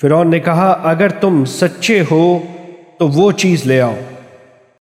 فرعون نے کہا اگر تم سچے ہو تو وہ چیز لے آؤ۔